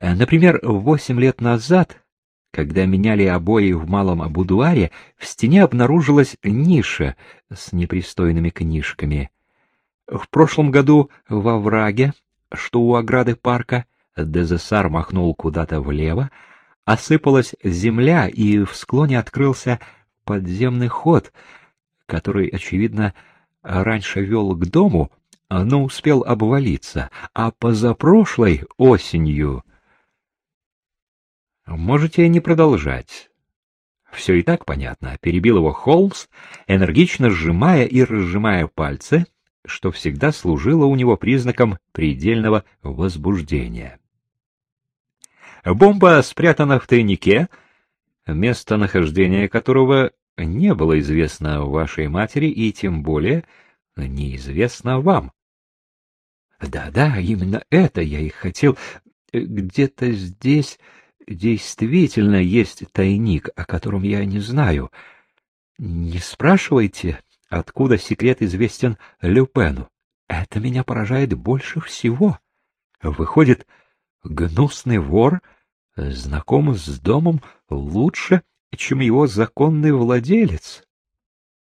Например, восемь лет назад, когда меняли обои в малом будуаре, в стене обнаружилась ниша с непристойными книжками. В прошлом году во враге, что у ограды парка, Дезессар махнул куда-то влево, осыпалась земля, и в склоне открылся подземный ход, который, очевидно, раньше вел к дому, но успел обвалиться, а позапрошлой осенью... Можете не продолжать. Все и так понятно, перебил его Холмс, энергично сжимая и разжимая пальцы, что всегда служило у него признаком предельного возбуждения. Бомба спрятана в тайнике, местонахождение которого не было известно вашей матери и тем более неизвестно вам. Да-да, именно это я и хотел. Где-то здесь действительно есть тайник, о котором я не знаю. Не спрашивайте, откуда секрет известен Люпену. Это меня поражает больше всего. Выходит, гнусный вор знаком с домом лучше, чем его законный владелец.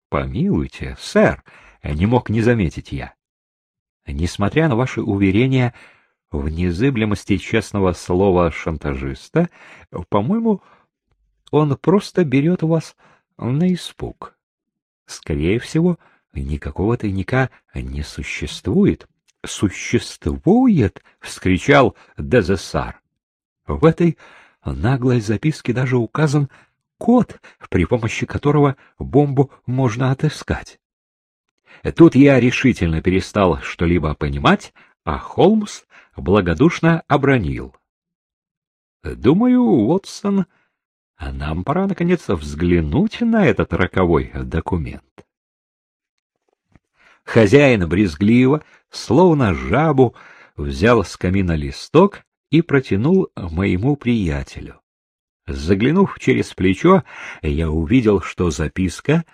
Помилуйте, сэр, не мог не заметить я. Несмотря на ваши уверения в незыблемости честного слова шантажиста, по-моему, он просто берет вас на испуг. Скорее всего, никакого тайника не существует. «Существует!» — вскричал Дезессар. В этой наглой записке даже указан код, при помощи которого бомбу можно отыскать. Тут я решительно перестал что-либо понимать, а Холмс благодушно обронил. Думаю, Уотсон, нам пора наконец взглянуть на этот роковой документ. Хозяин брезгливо, словно жабу, взял с камина листок и протянул моему приятелю. Заглянув через плечо, я увидел, что записка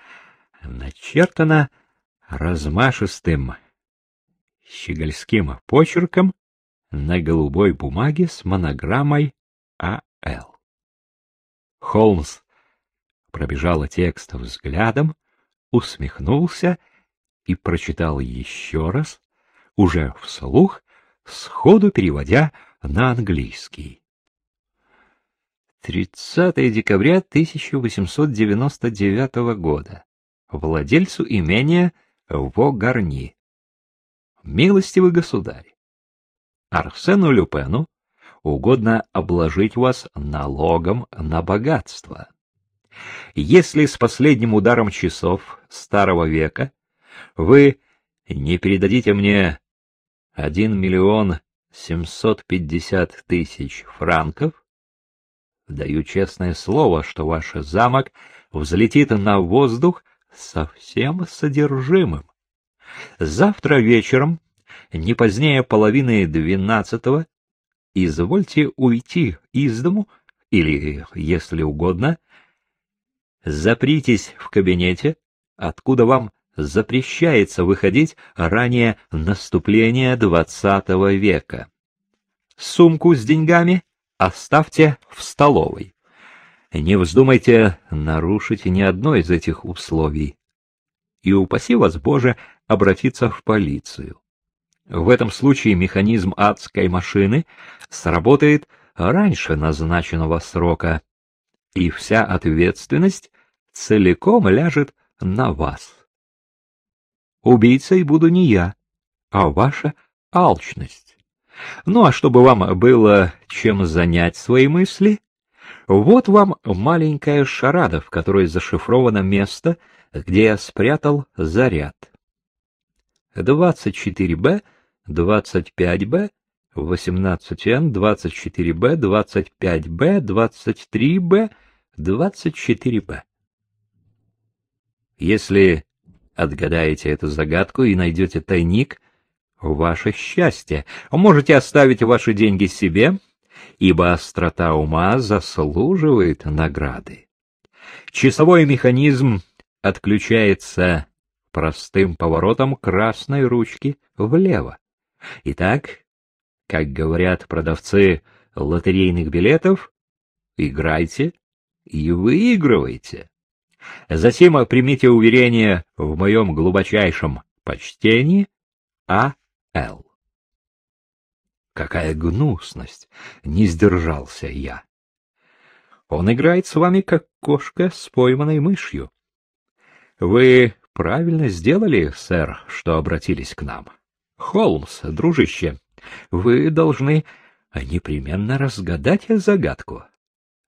начертана размашистым щегольским почерком на голубой бумаге с монограммой А.Л. Холмс пробежал текст взглядом, усмехнулся и прочитал еще раз, уже вслух, сходу переводя на английский. 30 декабря 1899 года. Владельцу имения Вогарни. Милостивый государь, Арсену Люпену угодно обложить вас налогом на богатство. Если с последним ударом часов старого века вы не передадите мне один миллион семьсот пятьдесят тысяч франков, даю честное слово, что ваш замок взлетит на воздух со всем содержимым. Завтра вечером, не позднее половины двенадцатого, извольте уйти из дому или, если угодно, запритесь в кабинете, откуда вам запрещается выходить ранее наступления двадцатого века. Сумку с деньгами оставьте в столовой. Не вздумайте нарушить ни одно из этих условий. И упаси вас, Боже, обратиться в полицию. В этом случае механизм адской машины сработает раньше назначенного срока, и вся ответственность целиком ляжет на вас. Убийцей буду не я, а ваша алчность. Ну а чтобы вам было чем занять свои мысли, вот вам маленькая шарада, в которой зашифровано место, где я спрятал заряд. 24Б, 25Б, 18Н, 24Б, 25Б, 23Б, 24Б. Если отгадаете эту загадку и найдете тайник, ваше счастье. Можете оставить ваши деньги себе, ибо острота ума заслуживает награды. Часовой механизм отключается простым поворотом красной ручки влево. Итак, как говорят продавцы лотерейных билетов, играйте и выигрывайте. Затем примите уверение в моем глубочайшем почтении А.Л. Какая гнусность! Не сдержался я. Он играет с вами, как кошка с пойманной мышью. Вы правильно сделали, сэр, что обратились к нам. Холмс, дружище, вы должны непременно разгадать загадку.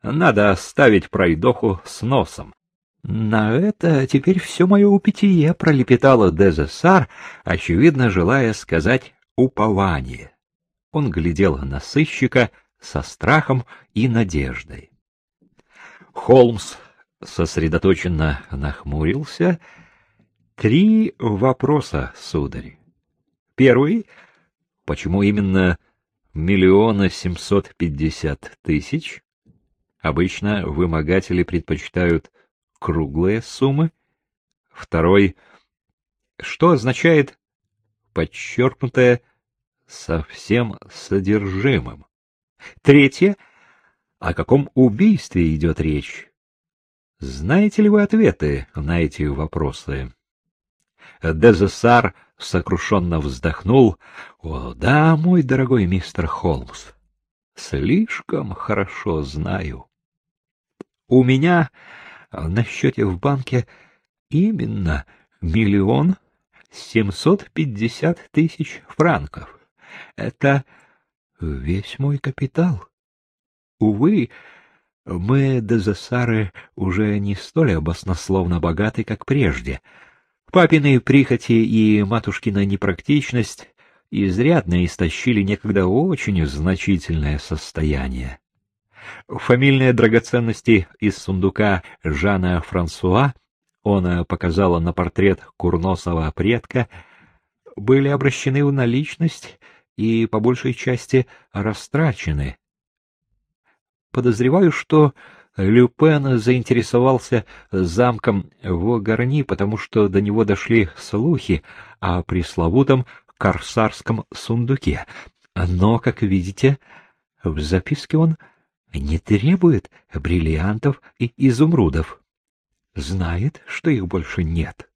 Надо оставить пройдоху с носом. На это теперь все мое упитие пролепетало Дезессар, очевидно, желая сказать упование. Он глядел на сыщика со страхом и надеждой. Холмс сосредоточенно нахмурился. Три вопроса, сударь. Первый — почему именно миллиона семьсот пятьдесят тысяч? Обычно вымогатели предпочитают круглые суммы. Второй — что означает подчеркнутое со всем содержимым? Третье — о каком убийстве идет речь? Знаете ли вы ответы на эти вопросы? Дезессар сокрушенно вздохнул. — О, да, мой дорогой мистер Холмс, слишком хорошо знаю. У меня на счете в банке именно миллион семьсот пятьдесят тысяч франков. Это весь мой капитал. Увы, мы, Дезессары, уже не столь обоснословно богаты, как прежде — Папины прихоти и матушкина непрактичность изрядно истощили некогда очень значительное состояние. Фамильные драгоценности из сундука Жана Франсуа, он показала на портрет курносого предка, были обращены в наличность и по большей части растрачены. Подозреваю, что Люпен заинтересовался замком в Гарни, потому что до него дошли слухи о пресловутом корсарском сундуке. Но, как видите, в записке он не требует бриллиантов и изумрудов. Знает, что их больше нет.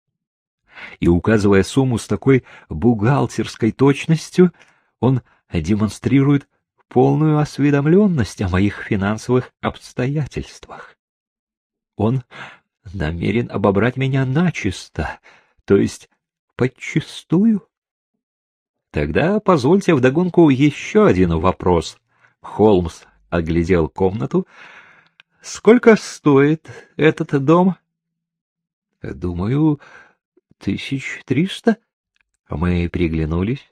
И, указывая сумму с такой бухгалтерской точностью, он демонстрирует полную осведомленность о моих финансовых обстоятельствах. Он намерен обобрать меня начисто, то есть подчистую. Тогда позвольте вдогонку еще один вопрос. Холмс оглядел комнату. Сколько стоит этот дом? Думаю, тысяч триста. Мы приглянулись.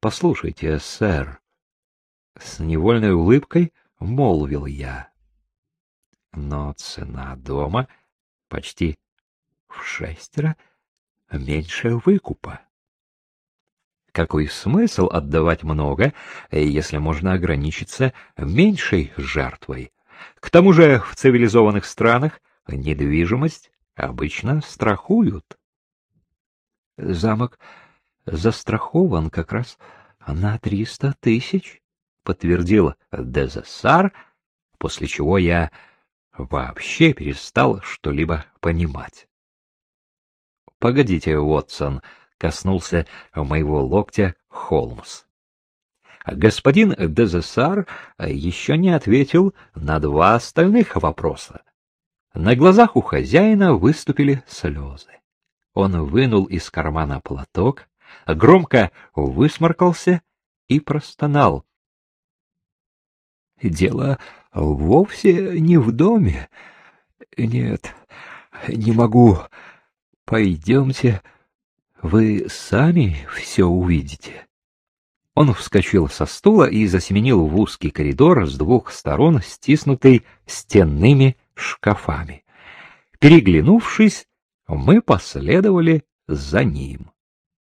Послушайте, сэр, с невольной улыбкой молвил я. Но цена дома почти в шестеро меньше выкупа. Какой смысл отдавать много, если можно ограничиться меньшей жертвой? К тому же в цивилизованных странах недвижимость обычно страхуют. Замок застрахован как раз на триста тысяч, — подтвердил Дезессар, после чего я вообще перестал что-либо понимать. — Погодите, Уотсон, — коснулся моего локтя Холмс. Господин Дезессар еще не ответил на два остальных вопроса. На глазах у хозяина выступили слезы. Он вынул из кармана платок, громко высморкался и простонал. Дело вовсе не в доме. Нет, не могу. Пойдемте, вы сами все увидите. Он вскочил со стула и засеменил в узкий коридор с двух сторон, стиснутый стенными шкафами. Переглянувшись, мы последовали за ним.